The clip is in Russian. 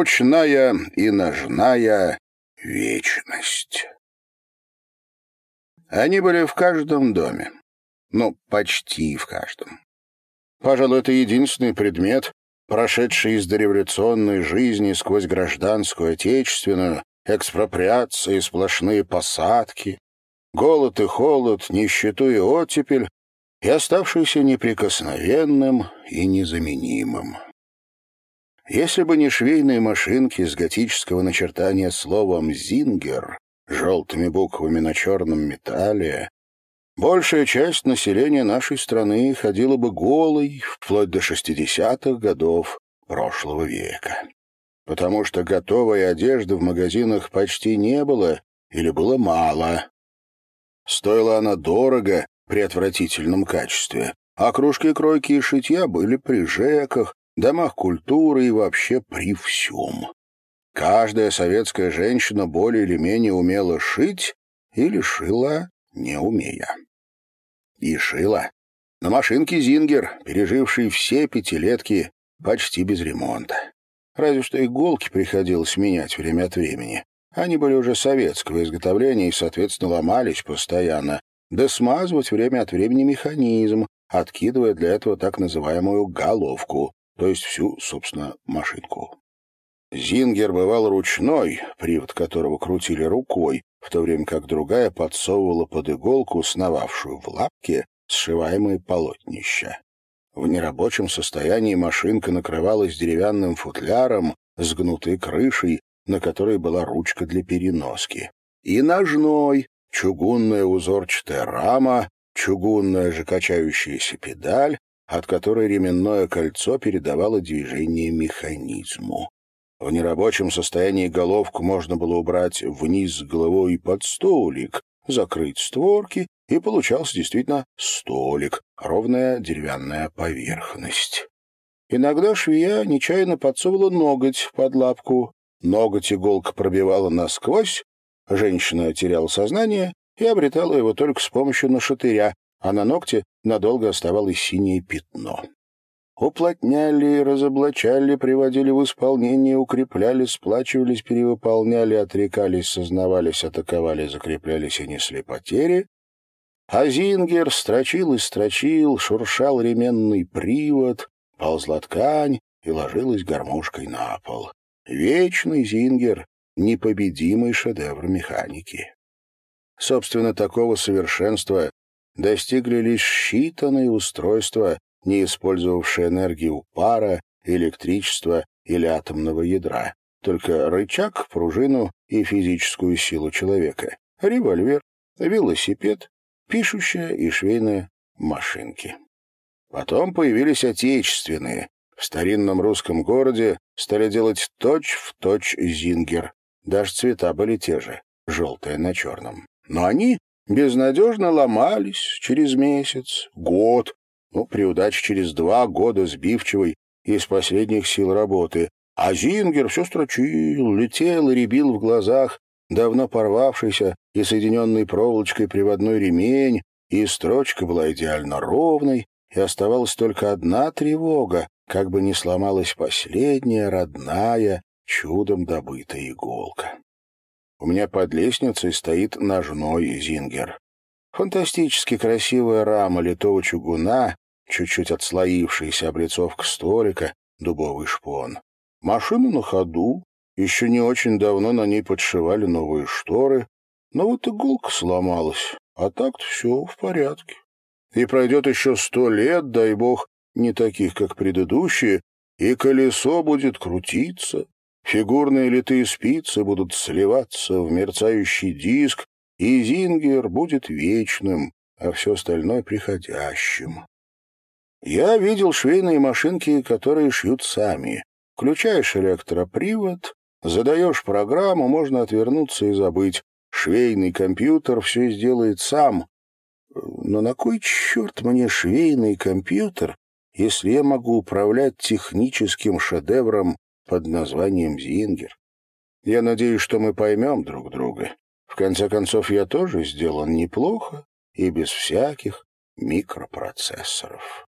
Ручная и ножная вечность. Они были в каждом доме. Ну, почти в каждом. Пожалуй, это единственный предмет, прошедший из дореволюционной жизни сквозь гражданскую отечественную, экспроприации, сплошные посадки, голод и холод, нищету и оттепель, и оставшийся неприкосновенным и незаменимым. Если бы не швейные машинки с готического начертания словом «зингер», желтыми буквами на черном металле, большая часть населения нашей страны ходила бы голой вплоть до 60-х годов прошлого века. Потому что готовой одежды в магазинах почти не было или было мало. Стоила она дорого при отвратительном качестве, а кружки, кройки и шитья были при жеках, домах культуры и вообще при всем. Каждая советская женщина более или менее умела шить или шила, не умея. И шила. На машинке «Зингер», пережившей все пятилетки почти без ремонта. Разве что иголки приходилось менять время от времени. Они были уже советского изготовления и, соответственно, ломались постоянно. Да смазывать время от времени механизм, откидывая для этого так называемую «головку», то есть всю, собственно, машинку. Зингер бывал ручной, привод которого крутили рукой, в то время как другая подсовывала под иголку, сновавшую в лапке, сшиваемые полотнища. В нерабочем состоянии машинка накрывалась деревянным футляром с гнутой крышей, на которой была ручка для переноски. И ножной, чугунная узорчатая рама, чугунная же качающаяся педаль, от которой ременное кольцо передавало движение механизму. В нерабочем состоянии головку можно было убрать вниз головой под столик, закрыть створки, и получался действительно столик, ровная деревянная поверхность. Иногда швея нечаянно подсовывала ноготь под лапку. Ноготь иголка пробивала насквозь, женщина теряла сознание и обретала его только с помощью нашатыря, а на ногте надолго оставалось синее пятно. Уплотняли, разоблачали, приводили в исполнение, укрепляли, сплачивались, перевыполняли, отрекались, сознавались, атаковали, закреплялись и несли потери. А Зингер строчил и строчил, шуршал ременный привод, ползла ткань и ложилась гармошкой на пол. Вечный Зингер — непобедимый шедевр механики. Собственно, такого совершенства достигли лишь считанные устройства, не использовавшие энергию пара, электричества или атомного ядра, только рычаг, пружину и физическую силу человека, револьвер, велосипед, пишущая и швейная машинки. Потом появились отечественные. В старинном русском городе стали делать точь-в-точь точь зингер. Даже цвета были те же, желтое на черном. Но они безнадежно ломались через месяц, год, ну, при удаче через два года сбивчивой из последних сил работы. А Зингер все строчил, летел и рябил в глазах, давно порвавшийся и соединенный проволочкой приводной ремень, и строчка была идеально ровной, и оставалась только одна тревога, как бы не сломалась последняя, родная, чудом добытая иголка. У меня под лестницей стоит ножной зингер. Фантастически красивая рама литого чугуна, чуть-чуть отслоившаяся облицовка столика, дубовый шпон. Машина на ходу, еще не очень давно на ней подшивали новые шторы, но вот иголка сломалась, а так-то все в порядке. И пройдет еще сто лет, дай бог, не таких, как предыдущие, и колесо будет крутиться, Фигурные литые спицы будут сливаться в мерцающий диск, и Зингер будет вечным, а все остальное — приходящим. Я видел швейные машинки, которые шьют сами. Включаешь электропривод, задаешь программу, можно отвернуться и забыть. Швейный компьютер все сделает сам. Но на кой черт мне швейный компьютер, если я могу управлять техническим шедевром под названием «Зингер». Я надеюсь, что мы поймем друг друга. В конце концов, я тоже сделан неплохо и без всяких микропроцессоров.